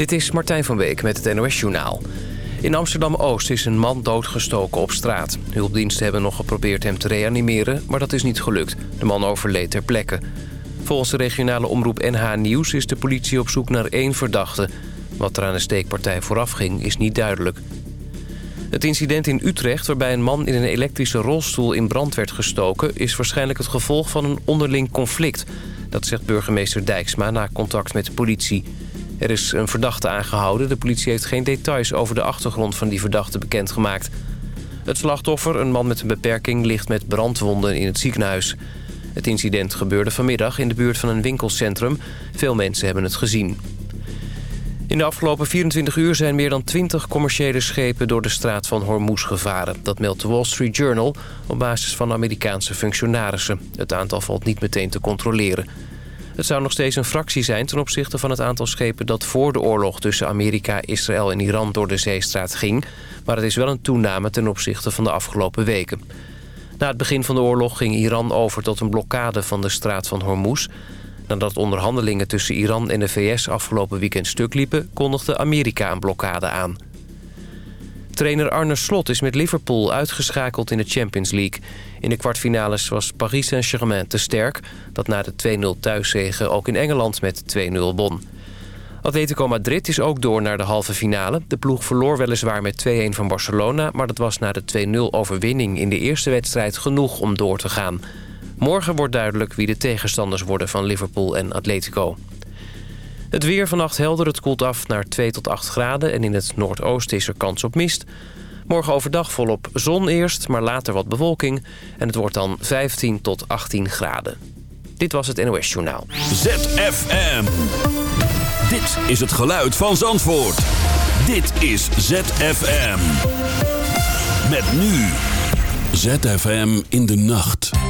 Dit is Martijn van Week met het NOS-journaal. In Amsterdam-Oost is een man doodgestoken op straat. Hulpdiensten hebben nog geprobeerd hem te reanimeren, maar dat is niet gelukt. De man overleed ter plekke. Volgens de regionale omroep NH Nieuws is de politie op zoek naar één verdachte. Wat er aan de steekpartij vooraf ging, is niet duidelijk. Het incident in Utrecht, waarbij een man in een elektrische rolstoel in brand werd gestoken... is waarschijnlijk het gevolg van een onderling conflict. Dat zegt burgemeester Dijksma na contact met de politie. Er is een verdachte aangehouden. De politie heeft geen details over de achtergrond van die verdachte bekendgemaakt. Het slachtoffer, een man met een beperking, ligt met brandwonden in het ziekenhuis. Het incident gebeurde vanmiddag in de buurt van een winkelcentrum. Veel mensen hebben het gezien. In de afgelopen 24 uur zijn meer dan 20 commerciële schepen door de straat van Hormuz gevaren. Dat meldt de Wall Street Journal op basis van Amerikaanse functionarissen. Het aantal valt niet meteen te controleren. Het zou nog steeds een fractie zijn ten opzichte van het aantal schepen... dat voor de oorlog tussen Amerika, Israël en Iran door de zeestraat ging. Maar het is wel een toename ten opzichte van de afgelopen weken. Na het begin van de oorlog ging Iran over tot een blokkade van de straat van Hormuz. Nadat onderhandelingen tussen Iran en de VS afgelopen weekend stuk liepen... kondigde Amerika een blokkade aan. Trainer Arne Slot is met Liverpool uitgeschakeld in de Champions League. In de kwartfinales was Paris Saint-Germain te sterk... dat na de 2-0 thuiszegen ook in Engeland met 2-0 won. Atletico Madrid is ook door naar de halve finale. De ploeg verloor weliswaar met 2-1 van Barcelona... maar dat was na de 2-0 overwinning in de eerste wedstrijd genoeg om door te gaan. Morgen wordt duidelijk wie de tegenstanders worden van Liverpool en Atletico. Het weer vannacht helder, het koelt af naar 2 tot 8 graden... en in het noordoosten is er kans op mist. Morgen overdag volop zon eerst, maar later wat bewolking... en het wordt dan 15 tot 18 graden. Dit was het NOS Journaal. ZFM. Dit is het geluid van Zandvoort. Dit is ZFM. Met nu. ZFM in de nacht.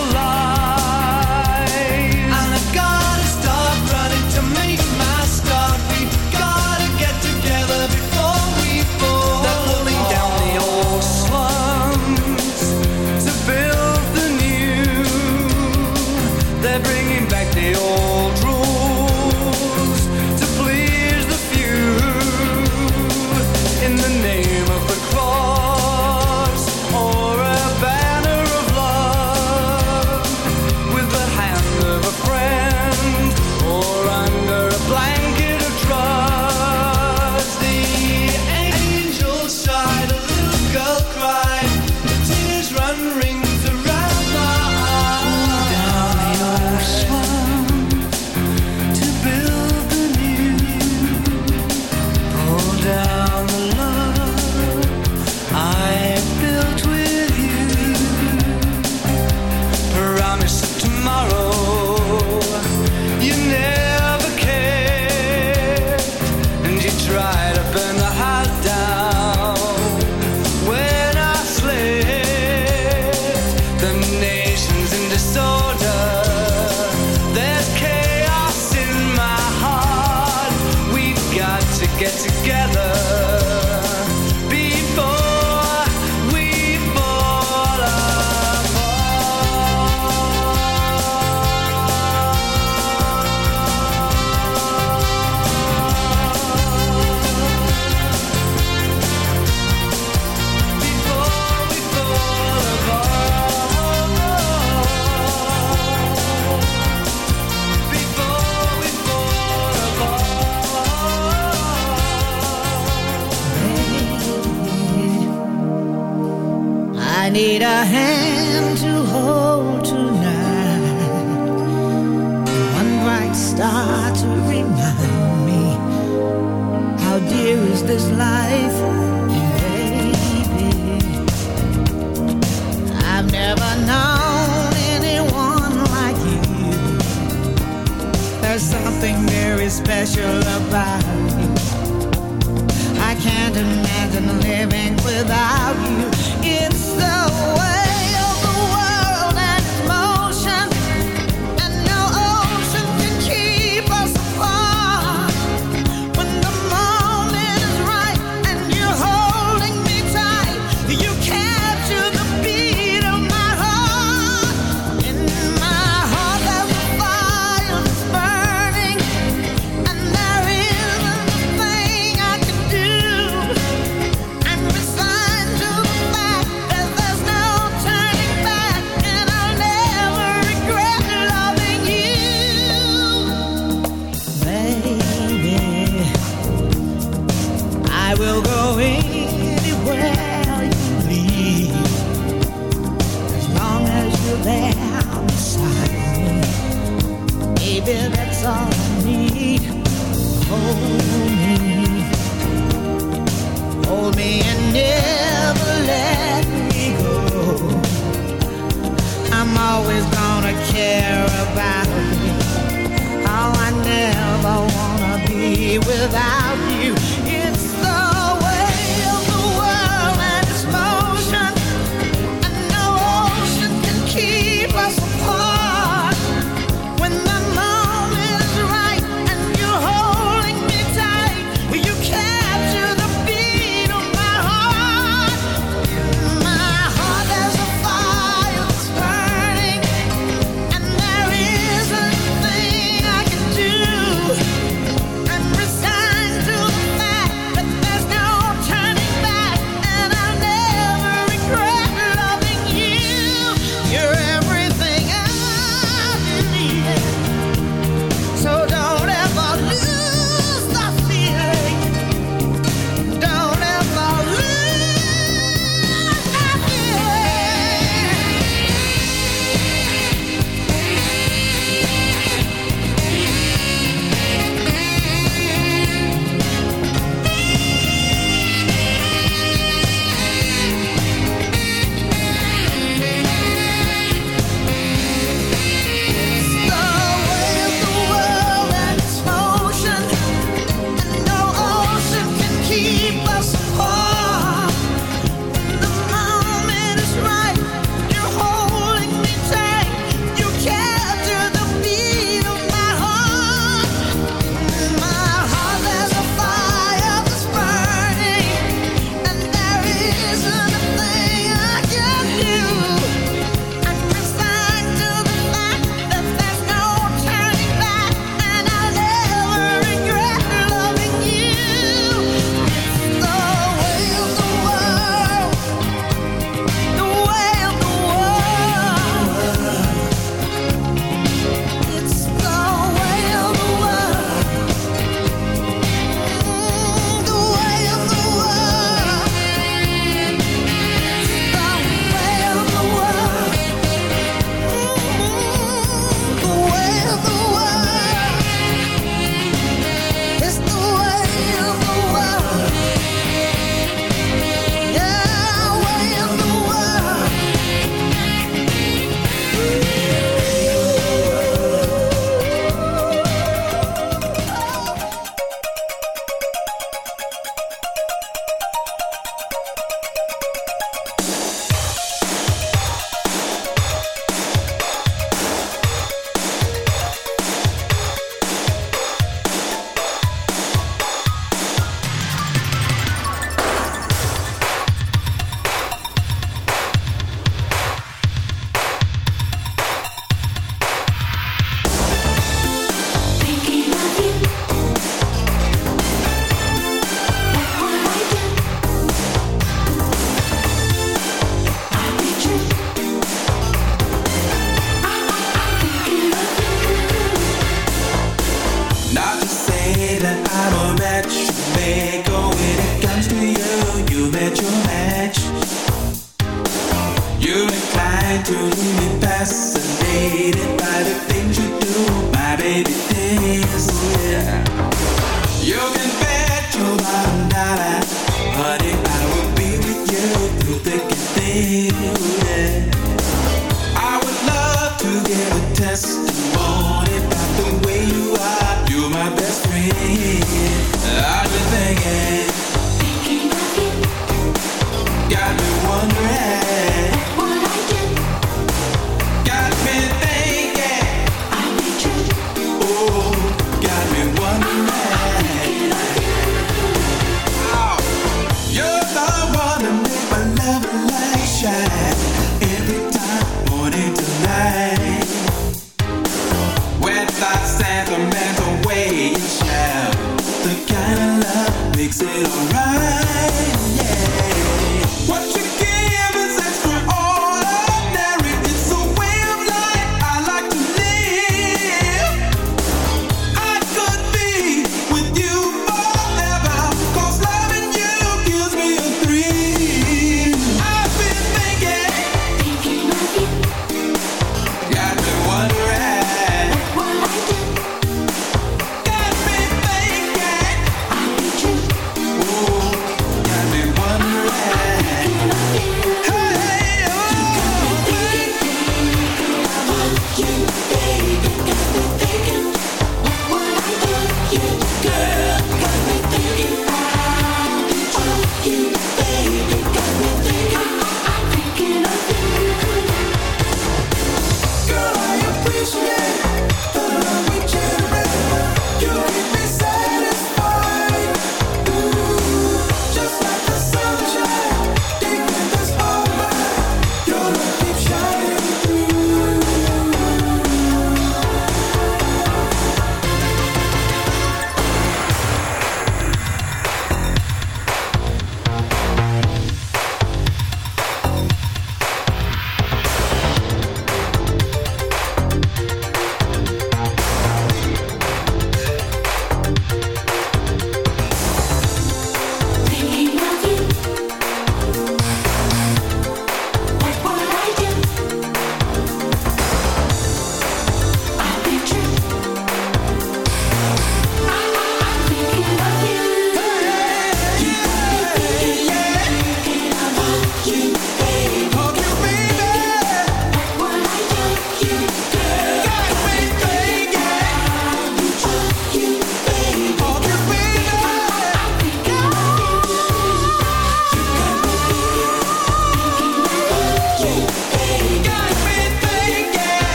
baby, that's all I need. Hold me, hold me, and never let me go. I'm always gonna care about you. How I never wanna be without. baby, dance, yeah. You can bet your bottom dollar, honey, I will be with you through thick and thin, yeah. I would love to give a test. it alright?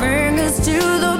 fingers to the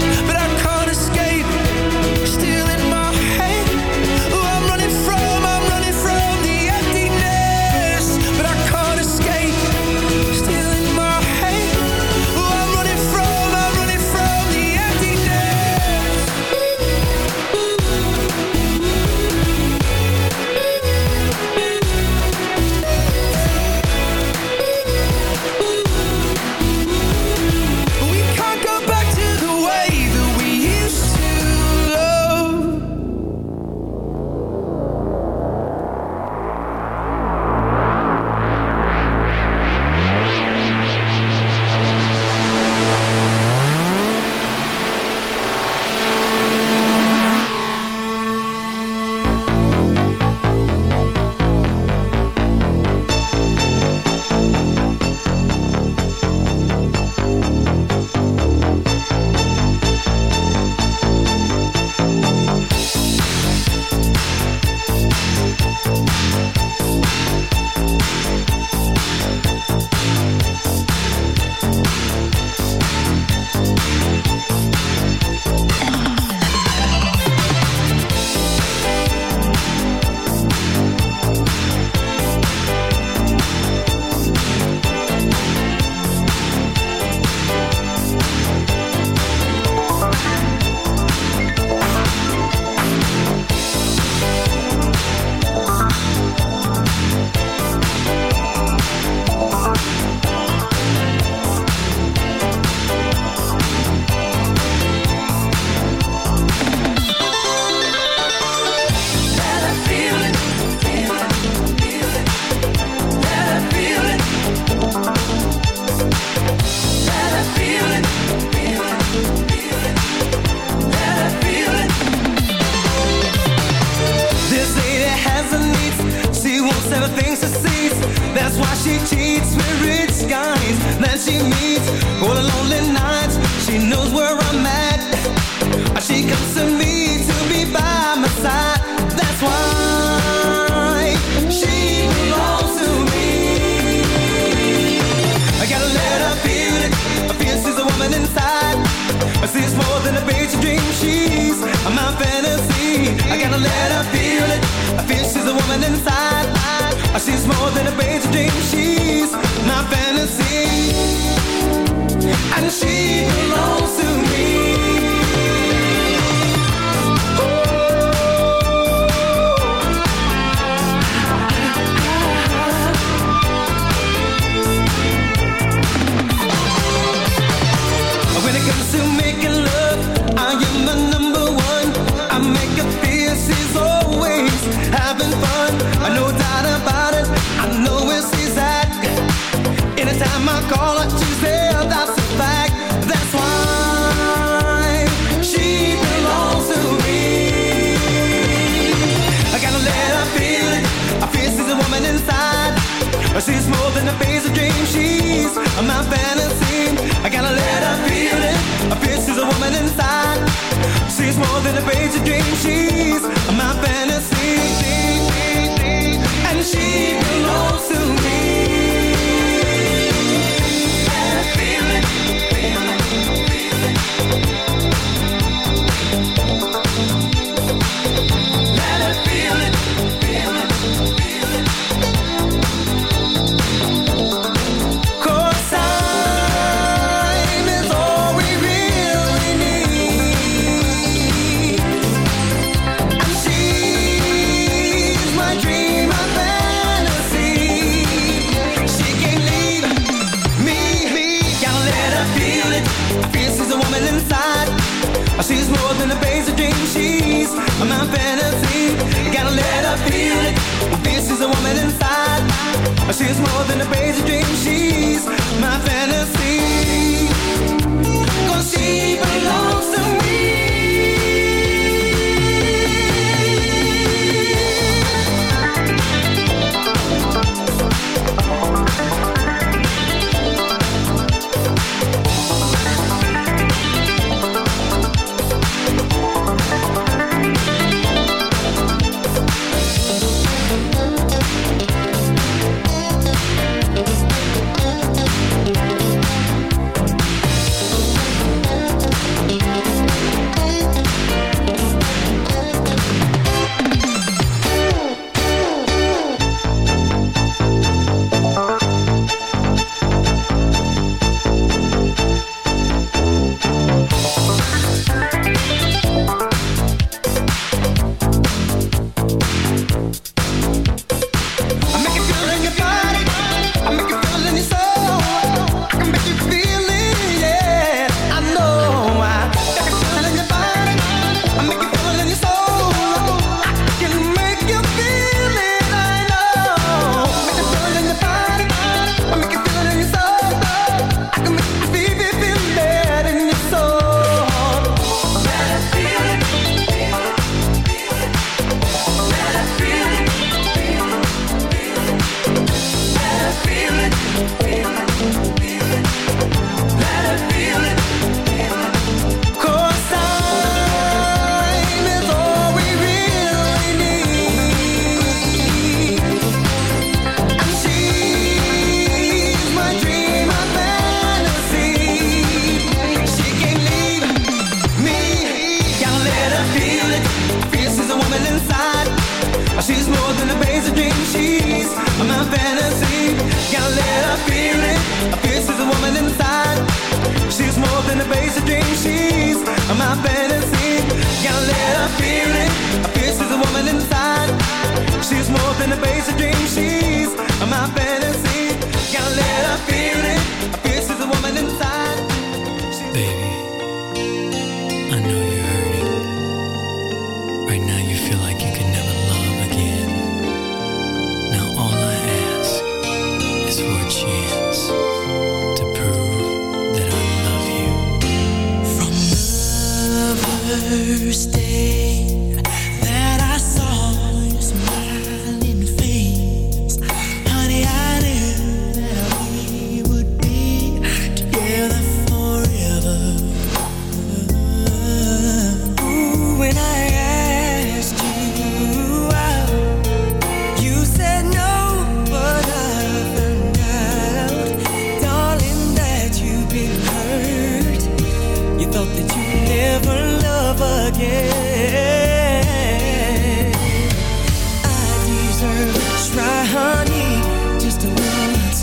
I deserve to try, honey, just once.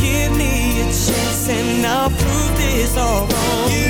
Give me a chance and I'll prove this all wrong. You